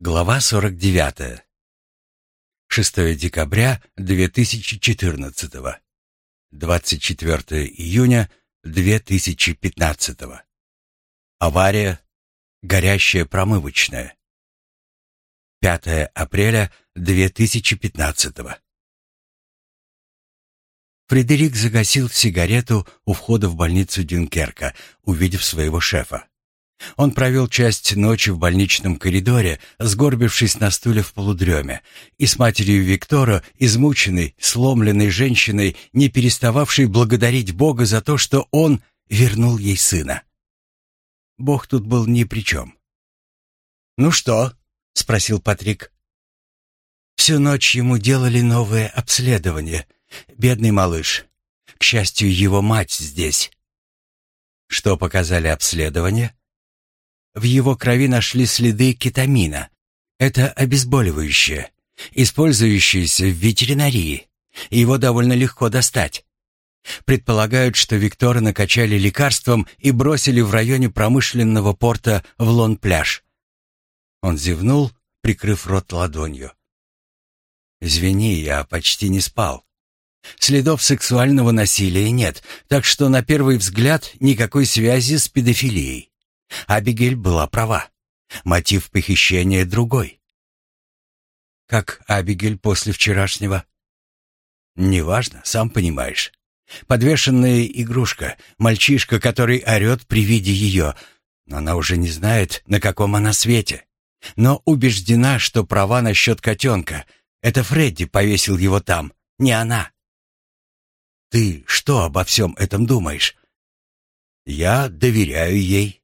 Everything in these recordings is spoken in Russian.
Глава 49. 6 декабря 2014. 24 июня 2015. Авария. Горящая промывочная. 5 апреля 2015. Фредерик загасил сигарету у входа в больницу Дюнкерка, увидев своего шефа. Он провел часть ночи в больничном коридоре, сгорбившись на стуле в полудреме, и с матерью Виктора, измученной, сломленной женщиной, не перестававшей благодарить Бога за то, что он вернул ей сына. Бог тут был ни при чем. «Ну что?» — спросил Патрик. Всю ночь ему делали новое обследование. Бедный малыш. К счастью, его мать здесь. Что показали обследование? В его крови нашли следы кетамина. Это обезболивающее, использующееся в ветеринарии. Его довольно легко достать. Предполагают, что Виктора накачали лекарством и бросили в районе промышленного порта в Лон-пляж. Он зевнул, прикрыв рот ладонью. «Извини, я почти не спал. Следов сексуального насилия нет, так что на первый взгляд никакой связи с педофилией. Абигель была права. Мотив похищения другой. Как Абигель после вчерашнего? Неважно, сам понимаешь. Подвешенная игрушка, мальчишка, который орет при виде ее. Она уже не знает, на каком она свете. Но убеждена, что права насчет котенка. Это Фредди повесил его там, не она. Ты что обо всем этом думаешь? Я доверяю ей.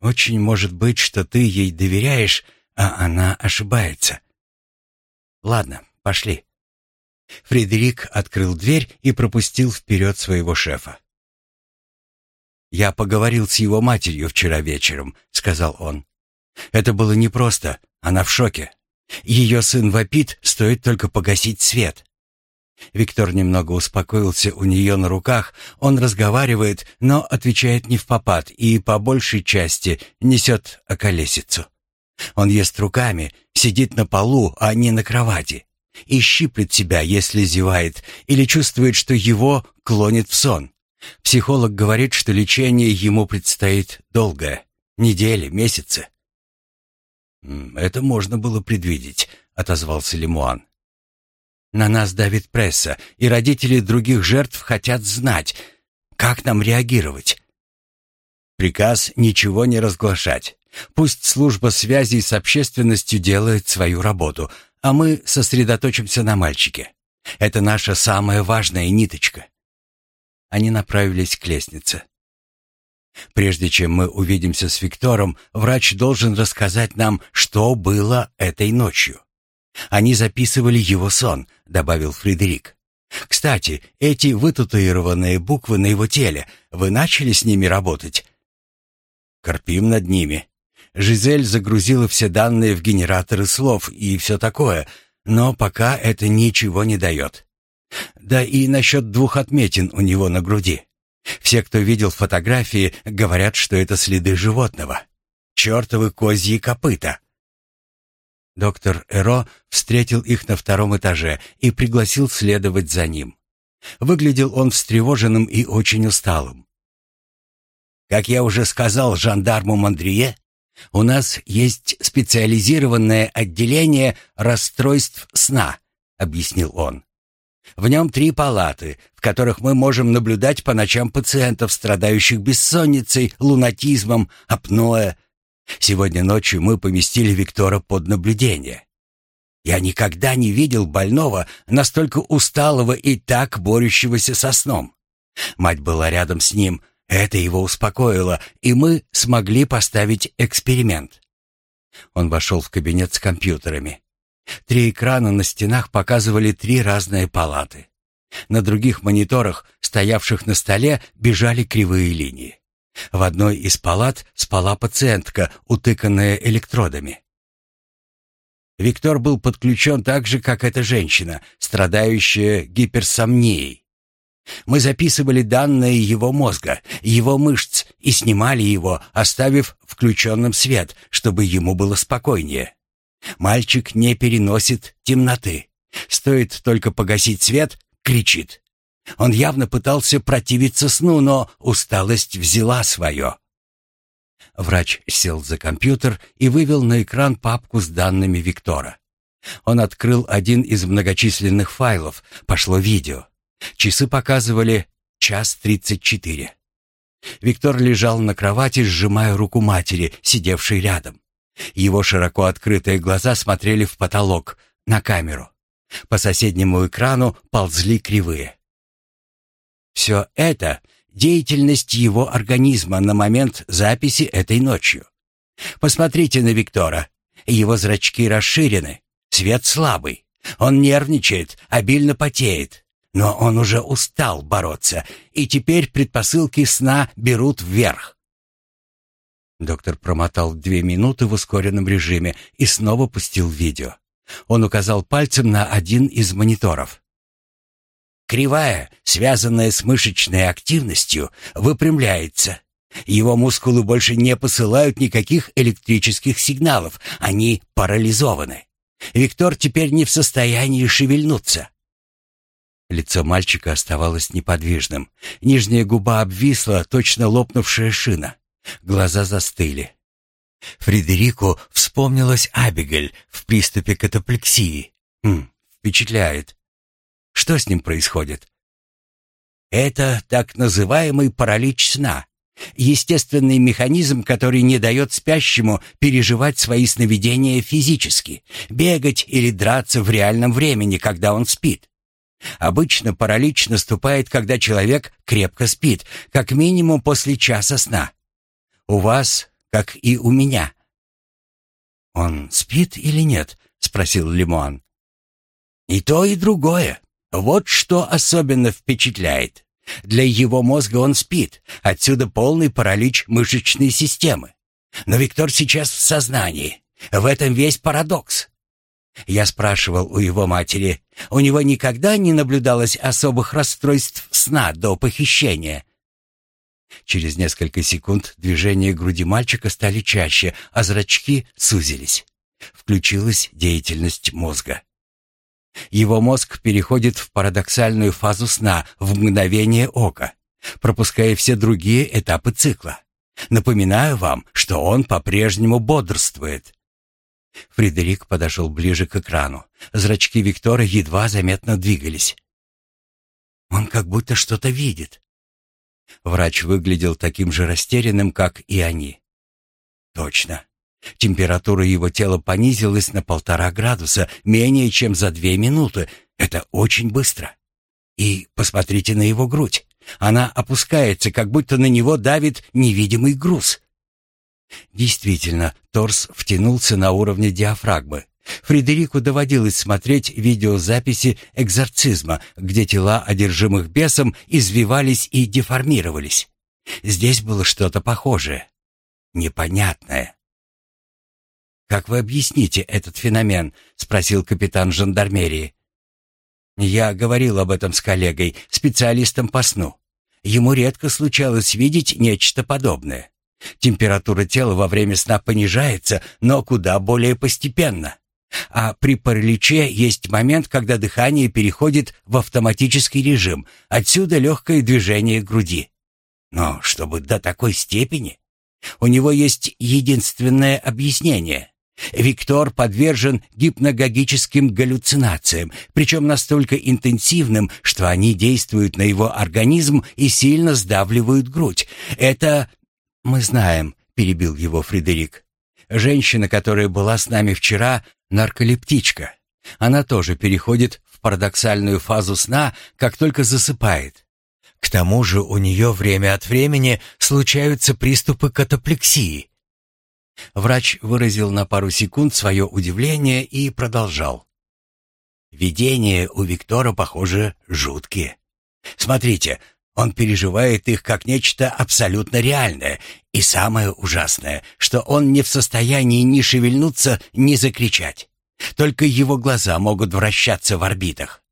Очень может быть, что ты ей доверяешь, а она ошибается. Ладно, пошли. Фредерик открыл дверь и пропустил вперед своего шефа. «Я поговорил с его матерью вчера вечером», — сказал он. «Это было непросто, она в шоке. Ее сын вопит, стоит только погасить свет. Виктор немного успокоился у нее на руках. Он разговаривает, но отвечает не в попад и по большей части несет околесицу. Он ест руками, сидит на полу, а не на кровати. И щиплет себя, если зевает, или чувствует, что его клонит в сон. Психолог говорит, что лечение ему предстоит долгое. Недели, месяцы. «Это можно было предвидеть», — отозвался Лемуан. На нас давит пресса, и родители других жертв хотят знать, как нам реагировать. Приказ ничего не разглашать. Пусть служба связи с общественностью делает свою работу, а мы сосредоточимся на мальчике. Это наша самая важная ниточка. Они направились к лестнице. Прежде чем мы увидимся с Виктором, врач должен рассказать нам, что было этой ночью. Они записывали его сон, добавил Фредерик. Кстати, эти вытатуированные буквы на его теле, вы начали с ними работать? Корпим над ними. Жизель загрузила все данные в генераторы слов и все такое, но пока это ничего не дает. Да и насчет двух отметин у него на груди. Все, кто видел фотографии, говорят, что это следы животного. Чертовы козьи копыта. Доктор Эро встретил их на втором этаже и пригласил следовать за ним. Выглядел он встревоженным и очень усталым. «Как я уже сказал жандарму Мандрие, у нас есть специализированное отделение расстройств сна», — объяснил он. «В нем три палаты, в которых мы можем наблюдать по ночам пациентов, страдающих бессонницей, лунатизмом, апноэ, Сегодня ночью мы поместили Виктора под наблюдение. Я никогда не видел больного, настолько усталого и так борющегося со сном. Мать была рядом с ним, это его успокоило, и мы смогли поставить эксперимент. Он вошел в кабинет с компьютерами. Три экрана на стенах показывали три разные палаты. На других мониторах, стоявших на столе, бежали кривые линии. В одной из палат спала пациентка, утыканная электродами. Виктор был подключен так же, как эта женщина, страдающая гиперсомнией. Мы записывали данные его мозга, его мышц и снимали его, оставив включенным свет, чтобы ему было спокойнее. Мальчик не переносит темноты. Стоит только погасить свет, кричит. Он явно пытался противиться сну, но усталость взяла свое. Врач сел за компьютер и вывел на экран папку с данными Виктора. Он открыл один из многочисленных файлов, пошло видео. Часы показывали час тридцать четыре. Виктор лежал на кровати, сжимая руку матери, сидевшей рядом. Его широко открытые глаза смотрели в потолок, на камеру. По соседнему экрану ползли кривые. Все это — деятельность его организма на момент записи этой ночью. Посмотрите на Виктора. Его зрачки расширены, свет слабый. Он нервничает, обильно потеет. Но он уже устал бороться, и теперь предпосылки сна берут вверх. Доктор промотал две минуты в ускоренном режиме и снова пустил видео. Он указал пальцем на один из мониторов. Кривая, связанная с мышечной активностью, выпрямляется. Его мускулы больше не посылают никаких электрических сигналов, они парализованы. Виктор теперь не в состоянии шевельнуться. Лицо мальчика оставалось неподвижным. Нижняя губа обвисла, точно лопнувшая шина. Глаза застыли. Фредерику вспомнилась Абигель в приступе катаплексии. Хм, впечатляет. Что с ним происходит? Это так называемый паралич сна. Естественный механизм, который не дает спящему переживать свои сновидения физически, бегать или драться в реальном времени, когда он спит. Обычно паралич наступает, когда человек крепко спит, как минимум после часа сна. У вас, как и у меня. Он спит или нет? спросил Лимон. И то, и другое. Вот что особенно впечатляет. Для его мозга он спит, отсюда полный паралич мышечной системы. Но Виктор сейчас в сознании. В этом весь парадокс. Я спрашивал у его матери, у него никогда не наблюдалось особых расстройств сна до похищения. Через несколько секунд движения груди мальчика стали чаще, а зрачки сузились. Включилась деятельность мозга. Его мозг переходит в парадоксальную фазу сна в мгновение ока, пропуская все другие этапы цикла. Напоминаю вам, что он по-прежнему бодрствует. Фредерик подошел ближе к экрану. Зрачки Виктора едва заметно двигались. Он как будто что-то видит. Врач выглядел таким же растерянным, как и они. Точно. Температура его тела понизилась на полтора градуса менее чем за две минуты. Это очень быстро. И посмотрите на его грудь. Она опускается, как будто на него давит невидимый груз. Действительно, торс втянулся на уровне диафрагмы. Фредерику доводилось смотреть видеозаписи экзорцизма, где тела одержимых бесом извивались и деформировались. Здесь было что-то похожее. Непонятное. «Как вы объясните этот феномен?» — спросил капитан жандармерии. «Я говорил об этом с коллегой, специалистом по сну. Ему редко случалось видеть нечто подобное. Температура тела во время сна понижается, но куда более постепенно. А при параличе есть момент, когда дыхание переходит в автоматический режим, отсюда легкое движение груди. Но чтобы до такой степени? У него есть единственное объяснение. Виктор подвержен гипногогическим галлюцинациям, причем настолько интенсивным, что они действуют на его организм и сильно сдавливают грудь. Это мы знаем, перебил его Фредерик. Женщина, которая была с нами вчера, нарколептичка. Она тоже переходит в парадоксальную фазу сна, как только засыпает. К тому же у нее время от времени случаются приступы катаплексии. Врач выразил на пару секунд свое удивление и продолжал. Видения у Виктора, похоже, жуткие. Смотрите, он переживает их как нечто абсолютно реальное, и самое ужасное, что он не в состоянии ни шевельнуться, ни закричать. Только его глаза могут вращаться в орбитах.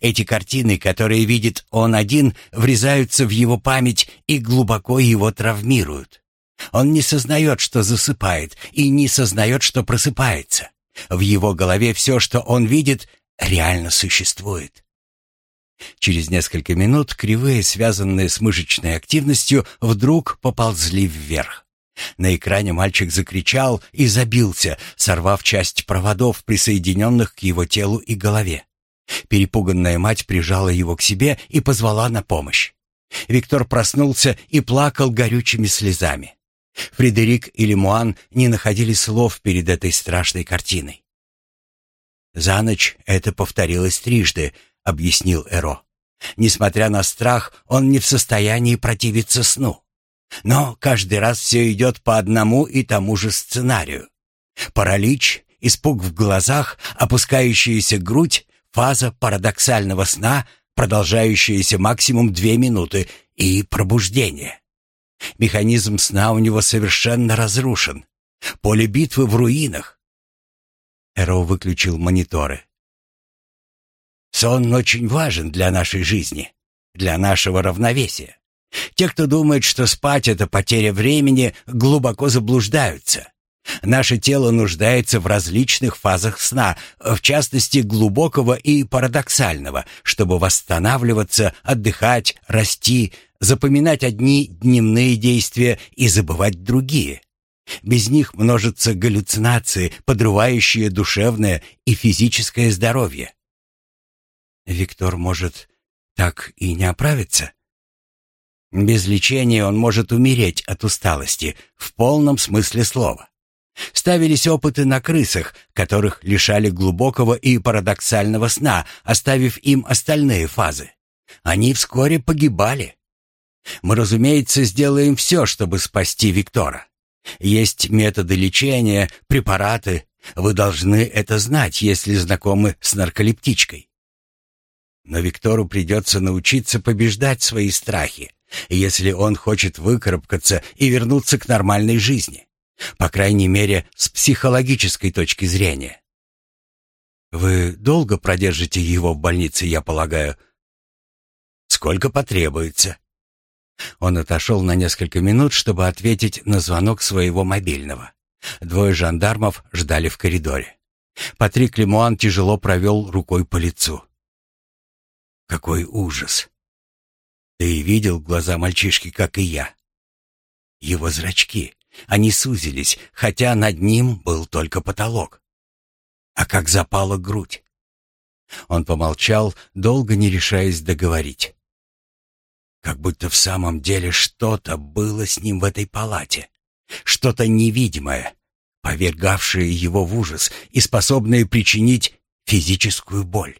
Эти картины, которые видит он один, врезаются в его память и глубоко его травмируют. Он не сознает, что засыпает, и не сознает, что просыпается. В его голове все, что он видит, реально существует. Через несколько минут кривые, связанные с мышечной активностью, вдруг поползли вверх. На экране мальчик закричал и забился, сорвав часть проводов, присоединенных к его телу и голове. Перепуганная мать прижала его к себе и позвала на помощь. Виктор проснулся и плакал горючими слезами. Фредерик и Лемуан не находили слов перед этой страшной картиной. «За ночь это повторилось трижды», — объяснил Эро. «Несмотря на страх, он не в состоянии противиться сну. Но каждый раз все идет по одному и тому же сценарию. Паралич, испуг в глазах, опускающаяся грудь, фаза парадоксального сна, продолжающаяся максимум две минуты, и пробуждение. Механизм сна у него совершенно разрушен. Поле битвы в руинах. Эро выключил мониторы. Сон очень важен для нашей жизни, для нашего равновесия. Те, кто думает, что спать — это потеря времени, глубоко заблуждаются. Наше тело нуждается в различных фазах сна, в частности глубокого и парадоксального, чтобы восстанавливаться, отдыхать, расти, запоминать одни дневные действия и забывать другие. Без них множатся галлюцинации, подрывающие душевное и физическое здоровье. Виктор может так и не оправиться? Без лечения он может умереть от усталости в полном смысле слова. Ставились опыты на крысах, которых лишали глубокого и парадоксального сна, оставив им остальные фазы. Они вскоре погибали. Мы, разумеется, сделаем все, чтобы спасти Виктора. Есть методы лечения, препараты. Вы должны это знать, если знакомы с нарколептичкой. Но Виктору придется научиться побеждать свои страхи, если он хочет выкарабкаться и вернуться к нормальной жизни. По крайней мере, с психологической точки зрения. Вы долго продержите его в больнице, я полагаю? Сколько потребуется. Он отошел на несколько минут, чтобы ответить на звонок своего мобильного. Двое жандармов ждали в коридоре. Патрик Лемуан тяжело провел рукой по лицу. Какой ужас! Ты видел глаза мальчишки, как и я. Его зрачки. Они сузились, хотя над ним был только потолок. А как запала грудь. Он помолчал, долго не решаясь договорить. Как будто в самом деле что-то было с ним в этой палате. Что-то невидимое, повергавшее его в ужас и способное причинить физическую боль.